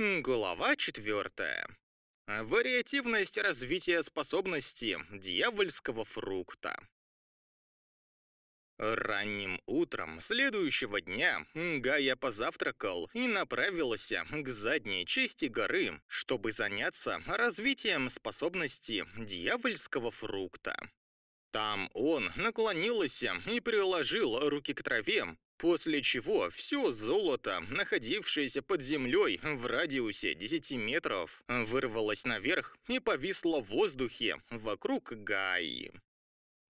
Глава четвертая. Вариативность развития способности дьявольского фрукта. Ранним утром следующего дня Гая позавтракал и направился к задней части горы, чтобы заняться развитием способности дьявольского фрукта. Там он наклонился и приложил руки к траве, После чего все золото, находившееся под землей в радиусе 10 метров, вырвалось наверх и повисло в воздухе вокруг Гаи.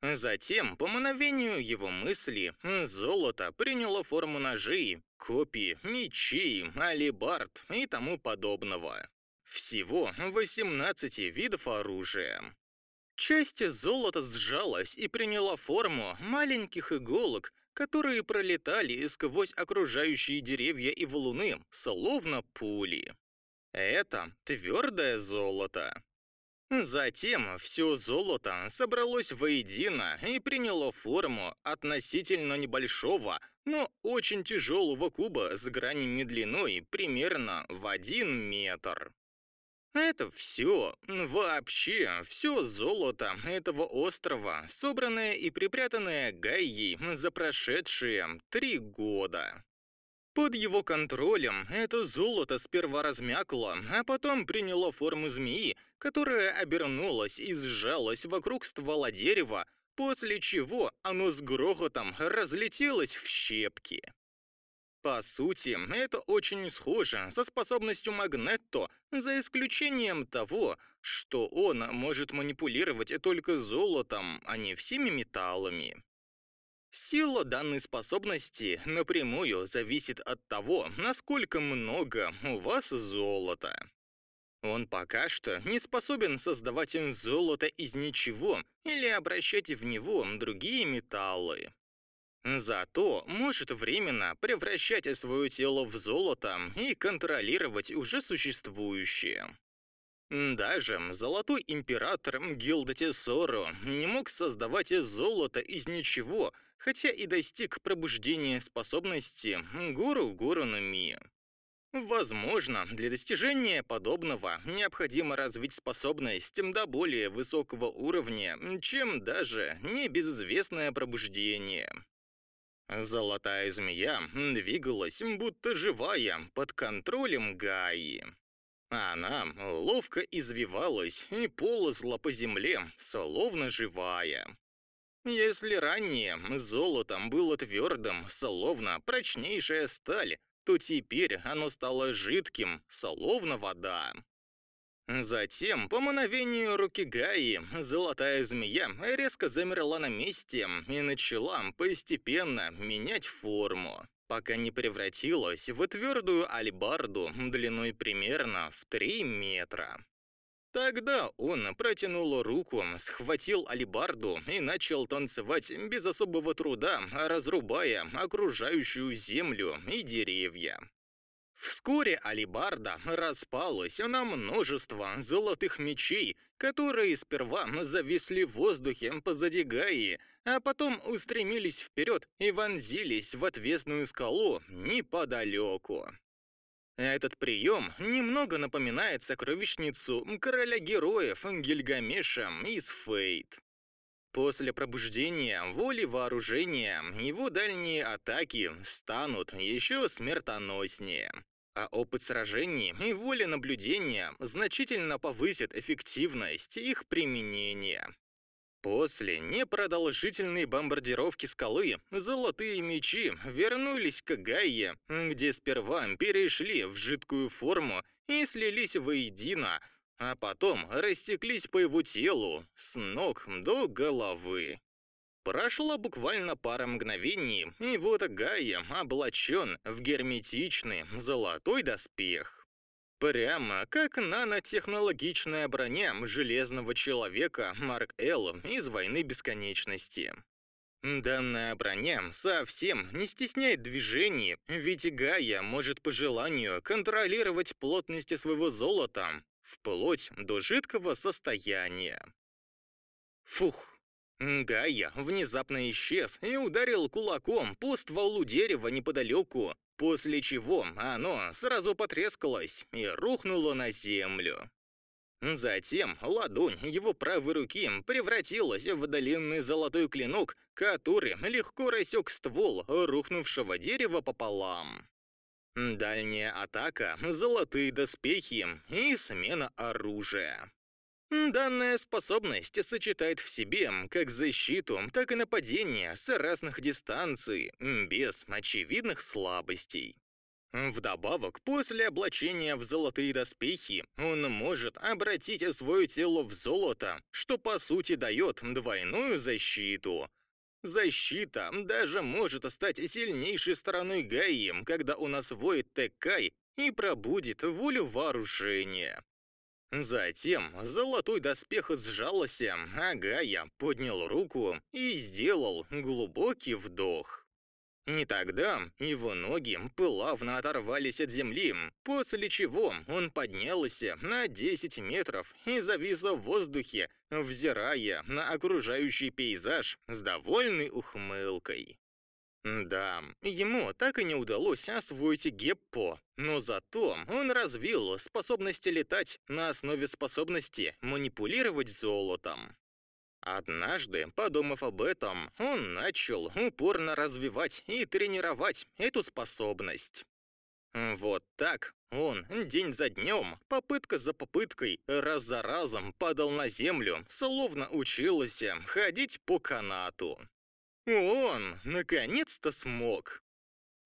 Затем, по мановению его мысли, золото приняло форму ножей, копий, мечей, алибард и тому подобного. Всего 18 видов оружия. Часть золота сжалась и приняла форму маленьких иголок, которые пролетали сквозь окружающие деревья и валуны, словно пули. Это твердое золото. Затем все золото собралось воедино и приняло форму относительно небольшого, но очень тяжелого куба с гранями длиной примерно в один метр. Это все, вообще, все золото этого острова, собранное и припрятанное Гайей за прошедшие три года. Под его контролем это золото сперва размякло, а потом приняло форму змеи, которая обернулась и сжалась вокруг ствола дерева, после чего оно с грохотом разлетелось в щепки. По сути, это очень схоже со способностью Магнетто, за исключением того, что он может манипулировать только золотом, а не всеми металлами. Сила данной способности напрямую зависит от того, насколько много у вас золота. Он пока что не способен создавать золото из ничего или обращать в него другие металлы. Зато может временно превращать свое тело в золото и контролировать уже существующее. Даже Золотой Император Гилдатесоро не мог создавать золото из ничего, хотя и достиг пробуждения способности Гуру Гуру. Возможно, для достижения подобного необходимо развить способность до более высокого уровня, чем даже небезызвестное пробуждение. Золотая змея двигалась, будто живая, под контролем Гаи. Она ловко извивалась и ползла по земле, словно живая. Если ранее золотом было твердым, словно прочнейшая сталь, то теперь оно стало жидким, словно вода. Затем, по мановению руки Гаи, золотая змея резко замерла на месте и начала постепенно менять форму, пока не превратилась в твердую альбарду длиной примерно в 3 метра. Тогда он протянул руку, схватил алибарду и начал танцевать без особого труда, разрубая окружающую землю и деревья. Вскоре алибарда распалась на множество золотых мечей, которые сперва зависли в воздухе позади Гаи, а потом устремились вперед и вонзились в отвесную скалу неподалеку. Этот прием немного напоминает сокровищницу короля героев Гильгамеша из Фейт. После пробуждения воли вооружения его дальние атаки станут еще смертоноснее, а опыт сражений и воля наблюдения значительно повысит эффективность их применения. После непродолжительной бомбардировки скалы золотые мечи вернулись к Гайе, где сперва перешли в жидкую форму и слились воедино, а потом растеклись по его телу с ног до головы. Прошло буквально пара мгновений, и вот Гайя облачен в герметичный золотой доспех. Прямо как нанотехнологичная броня Железного Человека Марк Л. из «Войны Бесконечности». Данная броня совсем не стесняет движений, ведь Гая может по желанию контролировать плотность своего золота, вплоть до жидкого состояния. Фух, Гайя внезапно исчез и ударил кулаком по стволу дерева неподалеку, после чего оно сразу потрескалось и рухнуло на землю. Затем ладонь его правой руки превратилась в длинный золотой клинок, который легко рассек ствол рухнувшего дерева пополам. Дальняя атака, золотые доспехи и смена оружия. Данная способность сочетает в себе как защиту, так и нападение с разных дистанций, без очевидных слабостей. Вдобавок, после облачения в золотые доспехи, он может обратить свое тело в золото, что по сути дает двойную защиту, Защита даже может стать сильнейшей стороной Гаи, когда он освоит Теккай и пробудит волю вооружения. Затем золотой доспех сжался, а Гая поднял руку и сделал глубокий вдох. И тогда его ноги плавно оторвались от земли, после чего он поднялся на 10 метров и завис в воздухе, взирая на окружающий пейзаж с довольной ухмылкой. Да, ему так и не удалось освоить Геппо, но зато он развил способности летать на основе способности манипулировать золотом. Однажды, подумав об этом, он начал упорно развивать и тренировать эту способность. Вот так он день за днем, попытка за попыткой, раз за разом падал на землю, словно учился ходить по канату. Он наконец-то смог.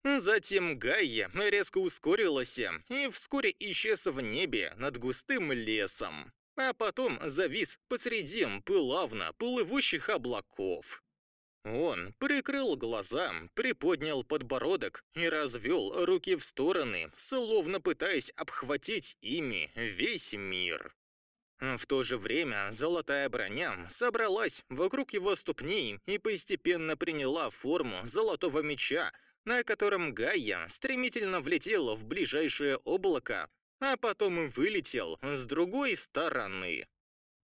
Затем Гайя резко ускорилась и вскоре исчез в небе над густым лесом а потом завис посреди плавно плывущих облаков. Он прикрыл глаза, приподнял подбородок и развел руки в стороны, словно пытаясь обхватить ими весь мир. В то же время золотая броня собралась вокруг его ступней и постепенно приняла форму золотого меча, на котором Гайя стремительно влетела в ближайшее облако, а потом вылетел с другой стороны.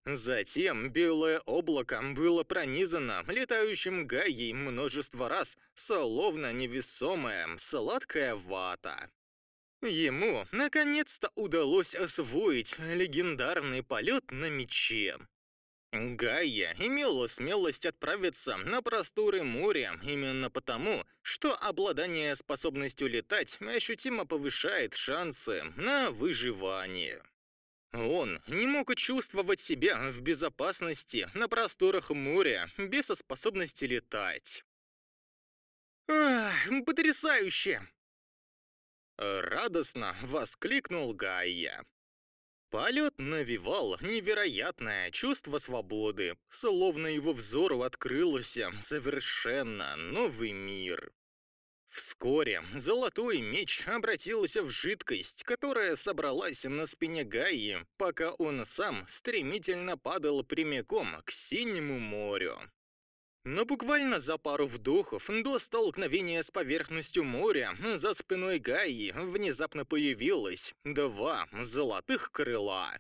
Затем белое облако было пронизано летающим гаей множество раз, словно невесомая сладкая вата. Ему наконец-то удалось освоить легендарный полет на мече. Гайя имела смелость отправиться на просторы моря именно потому, что обладание способностью летать ощутимо повышает шансы на выживание. Он не мог чувствовать себя в безопасности на просторах моря без способности летать. «Ах, потрясающе!» Радостно воскликнул Гайя. Полет навевал невероятное чувство свободы, словно его взору открылся совершенно новый мир. Вскоре золотой меч обратился в жидкость, которая собралась на спине Гаи, пока он сам стремительно падал прямиком к Синему морю. Но буквально за пару вдохов до столкновения с поверхностью моря за спиной Гаи внезапно появилось два золотых крыла,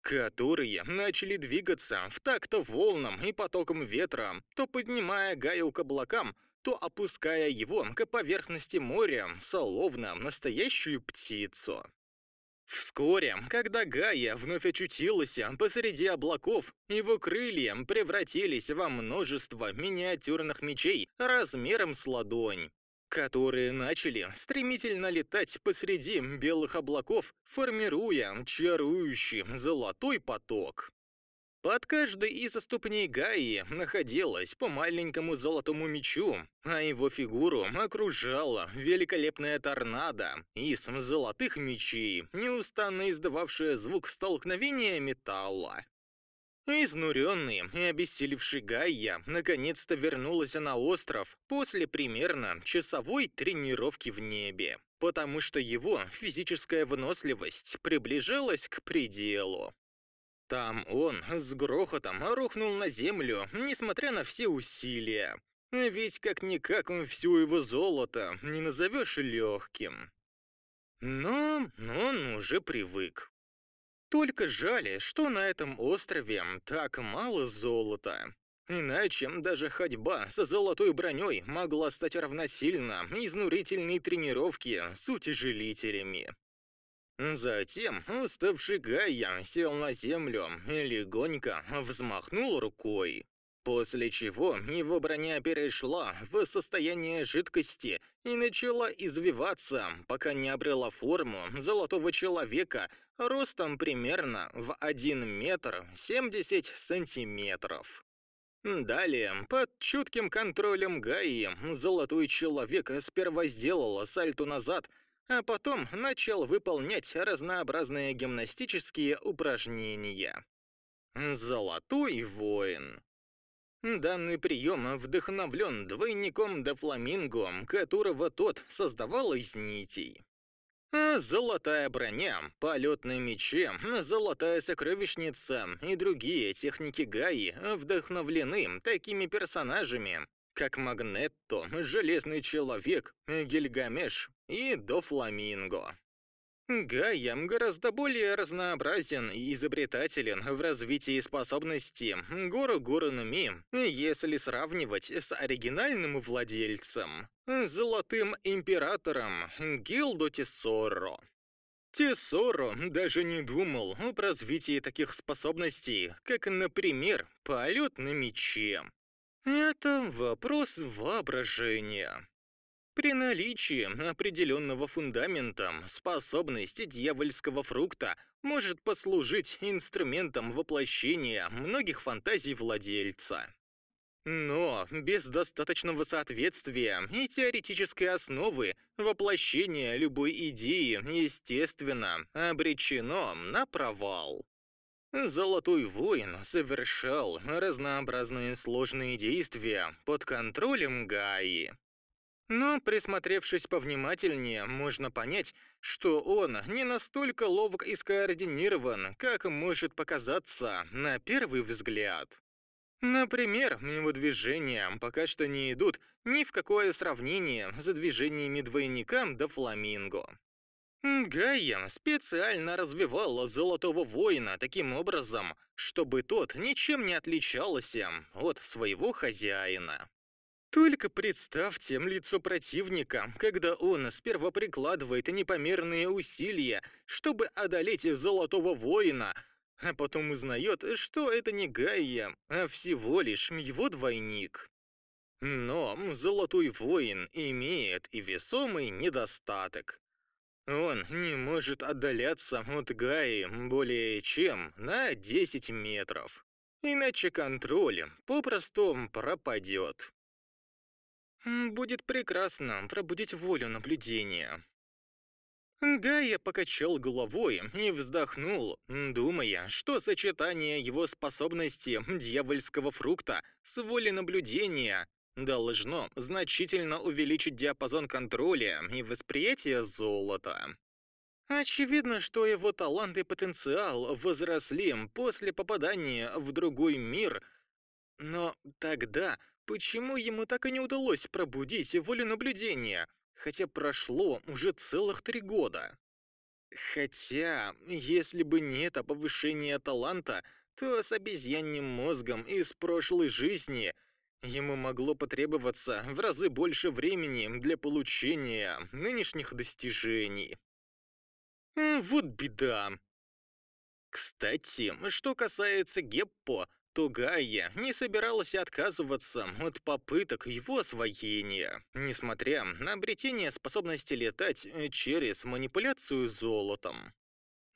которые начали двигаться в такт волнам и потоком ветра, то поднимая Гаю к облакам, то опуская его к поверхности моря, словно настоящую птицу. Вскоре, когда Гая вновь очутилась посреди облаков, его крылья превратились во множество миниатюрных мечей размером с ладонь, которые начали стремительно летать посреди белых облаков, формируя чарующий золотой поток. Под каждой из ступней Гаи находилось по маленькому золотому мечу, а его фигуру окружала великолепная торнадо из золотых мечей, неустанно издававшая звук столкновения металла. Изнуренный и обессилевший Гайя наконец-то вернулась на остров после примерно часовой тренировки в небе, потому что его физическая выносливость приближалась к пределу. Там он с грохотом рухнул на землю, несмотря на все усилия. Ведь как-никак все его золото не назовешь легким. Но он уже привык. Только жаль, что на этом острове так мало золота. Иначе даже ходьба со золотой броней могла стать равносильно изнурительной тренировке с утяжелителями. Затем уставший Гайя сел на землю и легонько взмахнул рукой. После чего его броня перешла в состояние жидкости и начала извиваться, пока не обрела форму золотого человека ростом примерно в 1 метр 70 сантиметров. Далее, под чутким контролем Гаи, золотой человек сперва сделал сальту назад – а потом начал выполнять разнообразные гимнастические упражнения. Золотой воин. Данный прием вдохновлен двойником до фламинго, которого тот создавал из нитей. А золотая броня, полетные мечи, золотая сокровищница и другие техники Гаи вдохновлены такими персонажами, как Магнетто, Железный Человек, Гильгамеш и Дофламинго. Гаям гораздо более разнообразен и изобретателен в развитии способностей Гору Горунми, если сравнивать с оригинальным владельцем, Золотым Императором Гилдо Тессоро. Тессоро даже не думал об развитии таких способностей, как, например, полет на мече. Это вопрос воображения. При наличии определенного фундамента способность дьявольского фрукта может послужить инструментом воплощения многих фантазий владельца. Но без достаточного соответствия и теоретической основы воплощение любой идеи, естественно, обречено на провал. Золотой воин совершал разнообразные сложные действия под контролем Гаи. Но, присмотревшись повнимательнее, можно понять, что он не настолько ловок и скоординирован, как может показаться на первый взгляд. Например, его движения пока что не идут ни в какое сравнение с движениями двойника до фламинго. Гайя специально развивала Золотого Воина таким образом, чтобы тот ничем не отличался от своего хозяина. Только представьте лицо противника, когда он сперва прикладывает непомерные усилия, чтобы одолеть Золотого Воина, а потом узнает, что это не Гайя, а всего лишь его двойник. Но Золотой Воин имеет и весомый недостаток. Он не может отдаляться от Гаи более чем на 10 метров. Иначе контроль попросту пропадет. Будет прекрасно пробудить волю наблюдения. Гая покачал головой и вздохнул, думая, что сочетание его способности дьявольского фрукта с волей наблюдения должно значительно увеличить диапазон контроля и восприятия золота. Очевидно, что его талант и потенциал возросли после попадания в другой мир, но тогда почему ему так и не удалось пробудить волю наблюдения, хотя прошло уже целых три года? Хотя, если бы не это повышение таланта, то с обезьянным мозгом из прошлой жизни Ему могло потребоваться в разы больше времени для получения нынешних достижений. Вот беда. Кстати, что касается Геппо, то Гайя не собиралась отказываться от попыток его освоения, несмотря на обретение способности летать через манипуляцию золотом.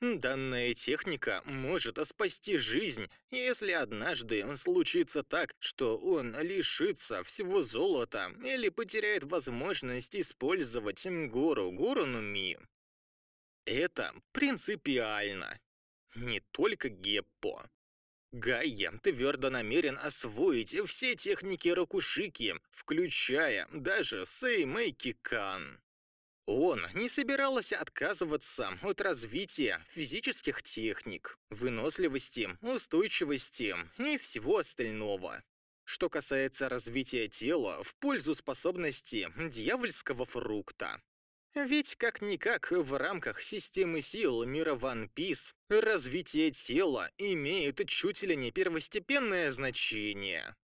Данная техника может спасти жизнь, если однажды случится так, что он лишится всего золота или потеряет возможность использовать гору Горунуми. Это принципиально. Не только Геппо. Гайя твердо намерен освоить все техники Рокушики, включая даже Сеймейки Кан. Он не собирался отказываться от развития физических техник, выносливости, устойчивости и всего остального. Что касается развития тела в пользу способности дьявольского фрукта. Ведь как-никак в рамках системы сил мира One Piece развитие тела имеет чуть ли не первостепенное значение.